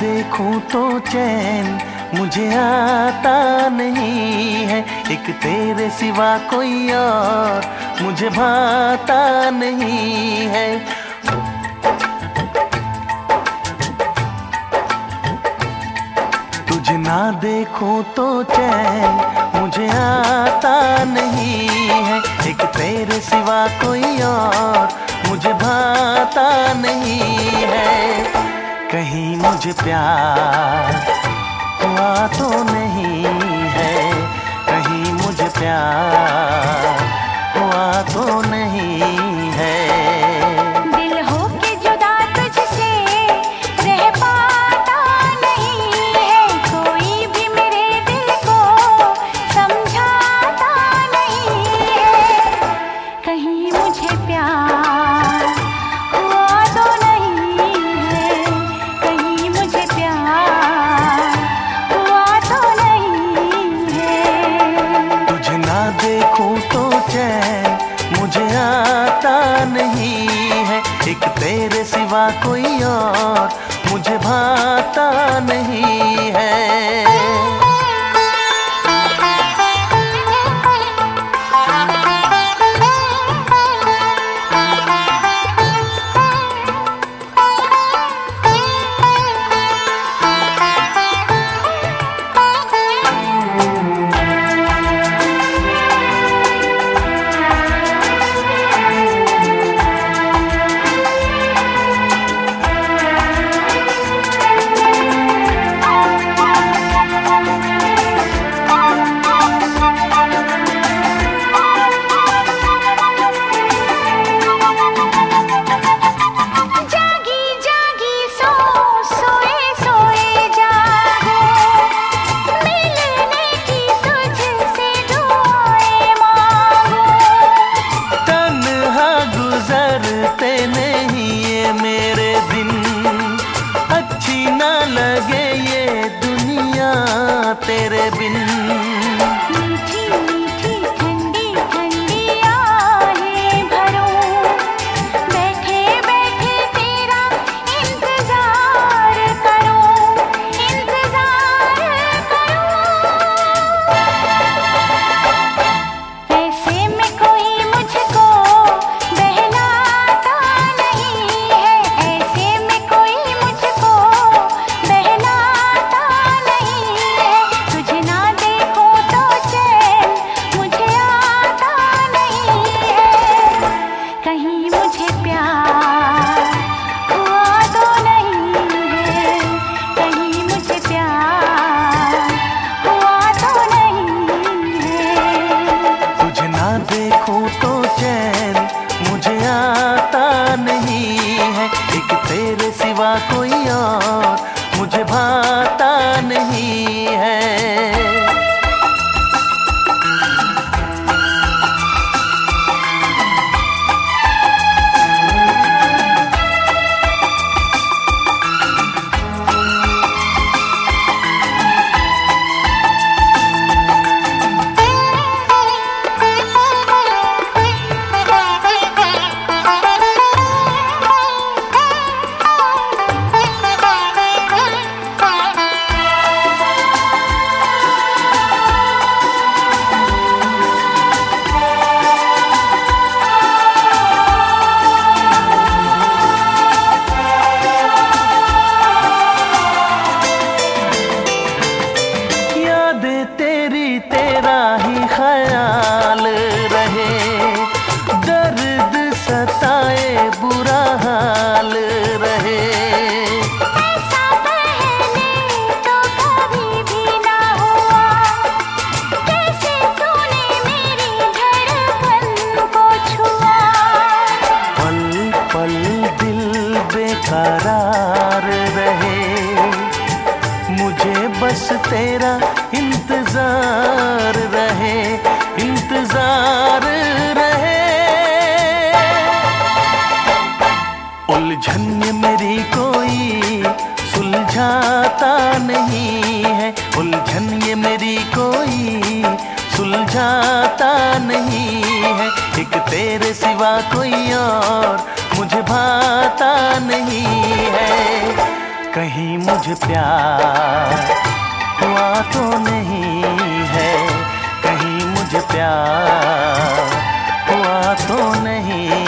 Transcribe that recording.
देखूँ तो चैन मुझे आता नहीं है। एक तेरे सिवा कोई और मुझे भाता नहीं है। तुझे ना देखूँ तो चैन मुझे आता नहीं है। एक तेरे सिवा कोई और मुझे भाता नहीं है। कहीं मुझे प्यार हुआ तो नहीं है। कहीं मुझे प्यार हुआ तो नहीं तेरे सिवा कोई और मुझे भाता नहीं है। तेरे बिन तेरी तेरा ही ख्याल। बस तेरा इंतज़ार रहे इंतज़ार रहे। उलझन मेरी कोई सुलझाता नहीं है। उलझन ये मेरी कोई सुलझाता नहीं है। एक तेरे सिवा कोई और मुझे भाता नहीं है। कहीं मुझ प्यार हुआ तो नहीं है। कहीं मुझ प्यार हुआ तो नहीं